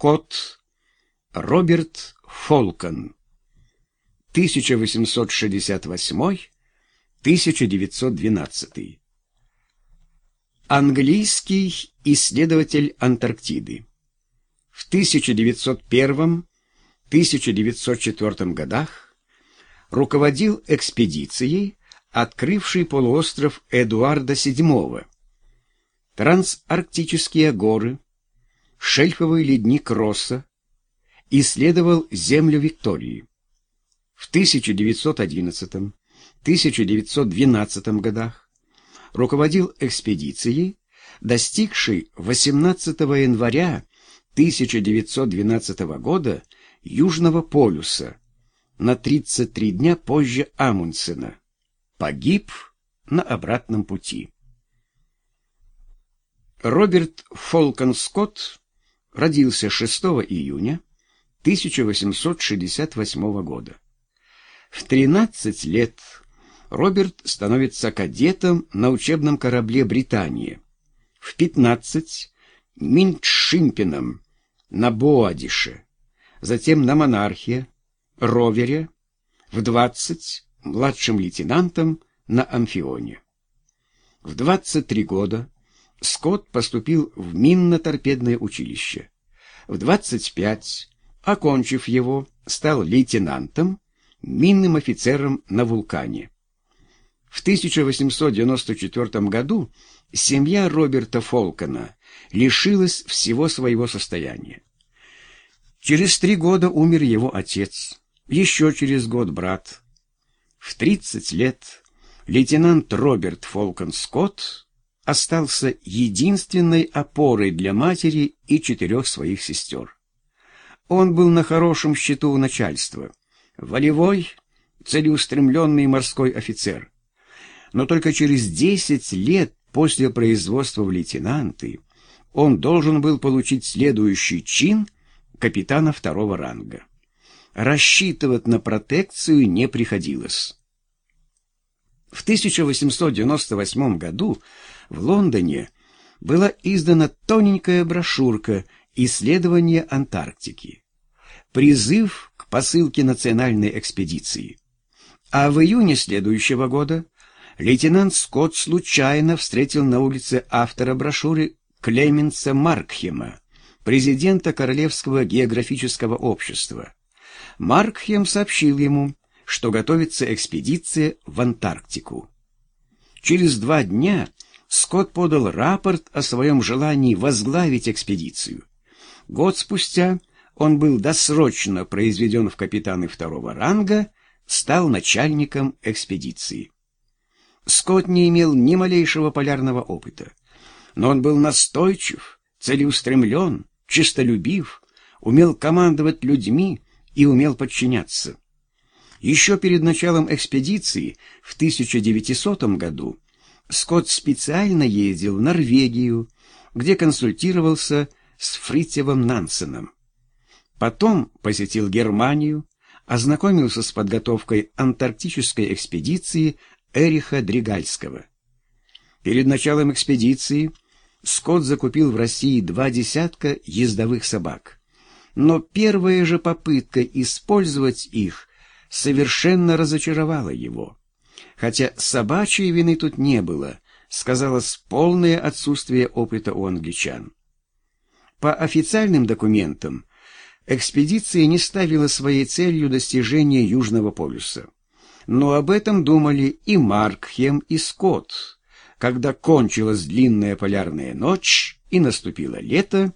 Скотт, Роберт Фолкон. 1868-1912. Английский исследователь Антарктиды. В 1901-1904 годах руководил экспедицией, открывшей полуостров Эдуарда VII, трансарктические горы, шельфовый ледник Росса, исследовал землю Виктории. В 1911-1912 годах руководил экспедицией, достигшей 18 января 1912 года Южного полюса на 33 дня позже Амундсена. Погиб на обратном пути. Роберт Фолкон Скотт родился 6 июня 1868 года. В 13 лет Роберт становится кадетом на учебном корабле «Британия». В 15 – Минтшимпином на Боадише, затем на «Монархе», «Ровере», в 20 – младшим лейтенантом на «Амфионе». В 23 года Скотт поступил в минно-торпедное училище. В 25, окончив его, стал лейтенантом, минным офицером на «Вулкане». В 1894 году семья Роберта Фолкона лишилась всего своего состояния. Через три года умер его отец, еще через год брат. В 30 лет лейтенант Роберт Фолкон Скотт остался единственной опорой для матери и четырех своих сестер. Он был на хорошем счету у начальства, волевой, целеустремленный морской офицер но только через 10 лет после производства в лейтенанты он должен был получить следующий чин капитана второго ранга. Рассчитывать на протекцию не приходилось. В 1898 году в Лондоне была издана тоненькая брошюрка «Исследование Антарктики», призыв к посылке национальной экспедиции. А в июне следующего года лейтенант Скотт случайно встретил на улице автора брошюры Клеменса Маркхема, президента Королевского географического общества. Маркхем сообщил ему, что готовится экспедиция в Антарктику. Через два дня Скотт подал рапорт о своем желании возглавить экспедицию. Год спустя он был досрочно произведен в капитаны второго ранга, стал начальником экспедиции. Скотт не имел ни малейшего полярного опыта, но он был настойчив, целеустремлен, честолюбив, умел командовать людьми и умел подчиняться. Еще перед началом экспедиции в 1900 году Скотт специально ездил в Норвегию, где консультировался с Фритьевым Нансеном. Потом посетил Германию, ознакомился с подготовкой антарктической экспедиции Эриха Дригальского. Перед началом экспедиции Скотт закупил в России два десятка ездовых собак. Но первая же попытка использовать их совершенно разочаровала его. Хотя собачьей вины тут не было, сказалось полное отсутствие опыта у англичан. По официальным документам экспедиция не ставила своей целью достижения Южного полюса. Но об этом думали и Маркхем, и Скотт. Когда кончилась длинная полярная ночь и наступило лето,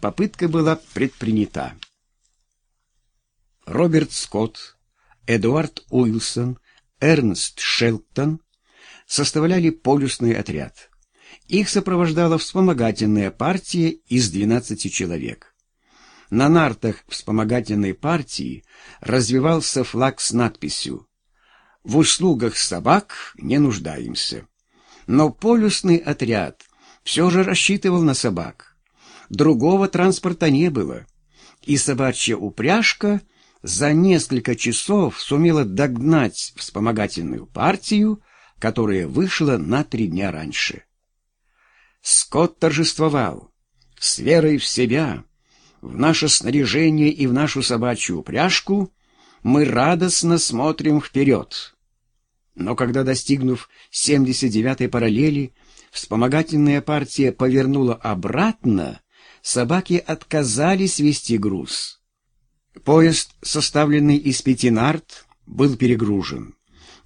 попытка была предпринята. Роберт Скотт, Эдуард Уилсон, Эрнст Шелтон составляли полюсный отряд. Их сопровождала вспомогательная партия из 12 человек. На нартах вспомогательной партии развивался флаг с надписью в услугах собак не нуждаемся. Но полюсный отряд все же рассчитывал на собак. Другого транспорта не было, и собачья упряжка за несколько часов сумела догнать вспомогательную партию, которая вышла на три дня раньше. Скотт торжествовал с верой в себя, в наше снаряжение и в нашу собачью упряжку, мы радостно смотрим вперед. Но когда, достигнув 79-й параллели, вспомогательная партия повернула обратно, собаки отказались вести груз. Поезд, составленный из пяти нарт, был перегружен.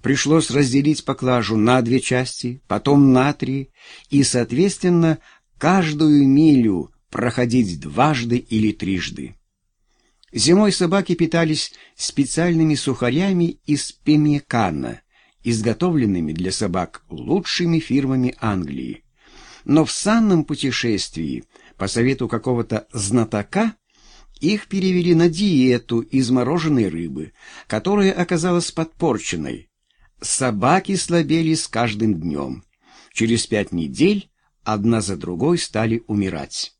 Пришлось разделить поклажу на две части, потом на три, и, соответственно, каждую милю проходить дважды или трижды. Зимой собаки питались специальными сухарями из пемекана, изготовленными для собак лучшими фирмами Англии. Но в санном путешествии, по совету какого-то знатока, их перевели на диету из мороженой рыбы, которая оказалась подпорченной. Собаки слабели с каждым днем. Через пять недель одна за другой стали умирать.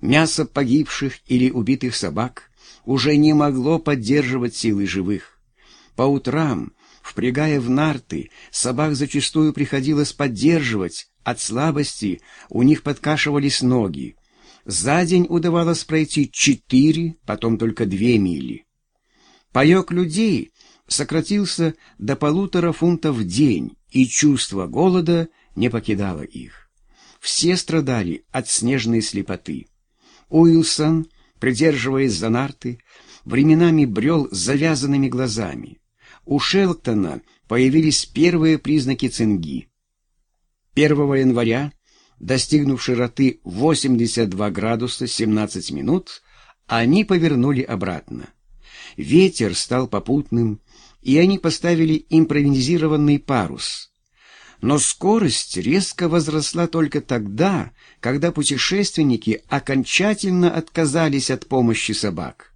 Мясо погибших или убитых собак уже не могло поддерживать силы живых. По утрам, впрягая в нарты, собак зачастую приходилось поддерживать, от слабости у них подкашивались ноги. За день удавалось пройти четыре, потом только две мили. Паек людей сократился до полутора фунтов в день, и чувство голода не покидало их. Все страдали от снежной слепоты. Уилсон, придерживаясь за нарты, временами брел завязанными глазами. У Шелтона появились первые признаки цинги. 1 января, достигнув широты 82 градуса 17 минут, они повернули обратно. Ветер стал попутным, и они поставили импровизированный парус. Но скорость резко возросла только тогда, когда путешественники окончательно отказались от помощи собак.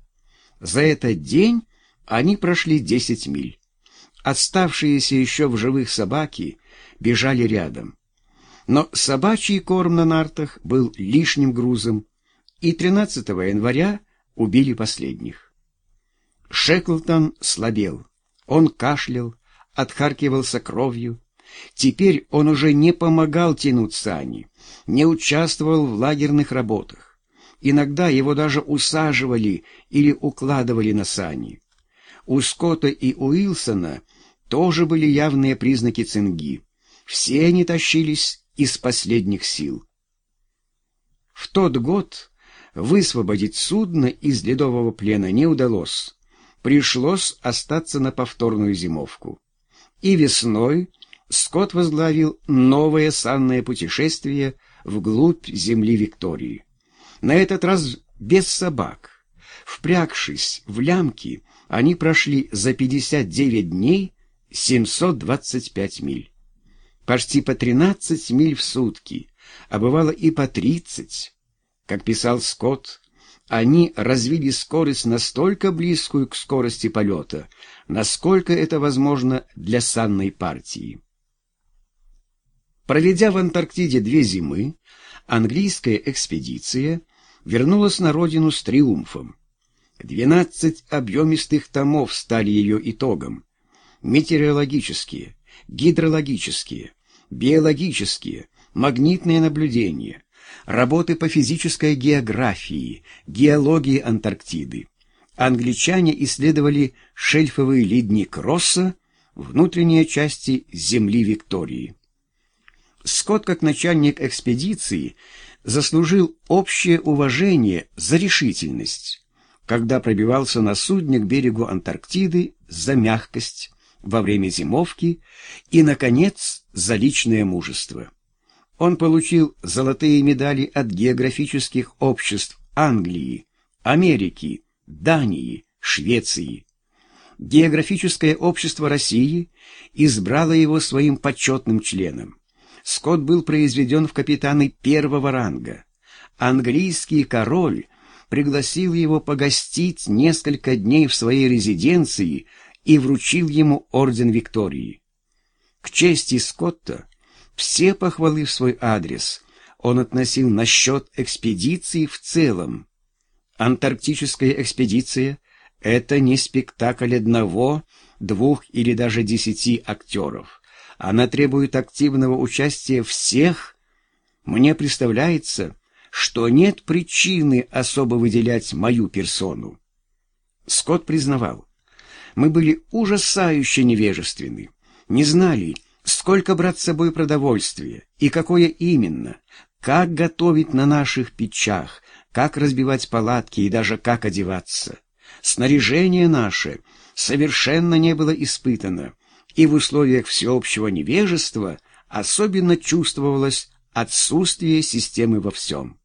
За этот день они прошли 10 миль. Оставшиеся еще в живых собаки бежали рядом. Но собачий корм на нартах был лишним грузом, и 13 января убили последних. Шеклтон слабел. Он кашлял, отхаркивался кровью. Теперь он уже не помогал тянуть сани, не участвовал в лагерных работах. Иногда его даже усаживали или укладывали на сани. У Скотта и Уилсона тоже были явные признаки цинги. Все они тащились из последних сил. В тот год высвободить судно из ледового плена не удалось пришлось остаться на повторную зимовку. И весной Скотт возглавил новое санное путешествие вглубь земли Виктории. На этот раз без собак. Впрягшись в лямки, они прошли за 59 дней 725 миль. Почти по 13 миль в сутки, а бывало и по 30. Как писал Скотт, они развили скорость настолько близкую к скорости полета, насколько это возможно для санной партии. Проведя в Антарктиде две зимы, английская экспедиция вернулась на родину с триумфом. Двенадцать объемистых томов стали ее итогом. Метеорологические, гидрологические, биологические, магнитные наблюдения, работы по физической географии, геологии Антарктиды. Англичане исследовали шельфовый ледник Росса, внутренние части земли Виктории. Скотт, как начальник экспедиции, заслужил общее уважение за решительность, когда пробивался на судне к берегу Антарктиды за мягкость во время зимовки и, наконец, за личное мужество. Он получил золотые медали от географических обществ Англии, Америки, Дании, Швеции. Географическое общество России избрало его своим почетным членом. Скотт был произведен в капитаны первого ранга. Английский король пригласил его погостить несколько дней в своей резиденции и вручил ему орден Виктории. К чести Скотта все похвалы в свой адрес он относил на счет экспедиции в целом. Антарктическая экспедиция — это не спектакль одного, двух или даже десяти актеров. Она требует активного участия всех. Мне представляется, что нет причины особо выделять мою персону. Скотт признавал, мы были ужасающе невежественны, не знали, сколько брать с собой продовольствия и какое именно, как готовить на наших печах, как разбивать палатки и даже как одеваться. Снаряжение наше совершенно не было испытано, и в условиях всеобщего невежества особенно чувствовалось отсутствие системы во всем.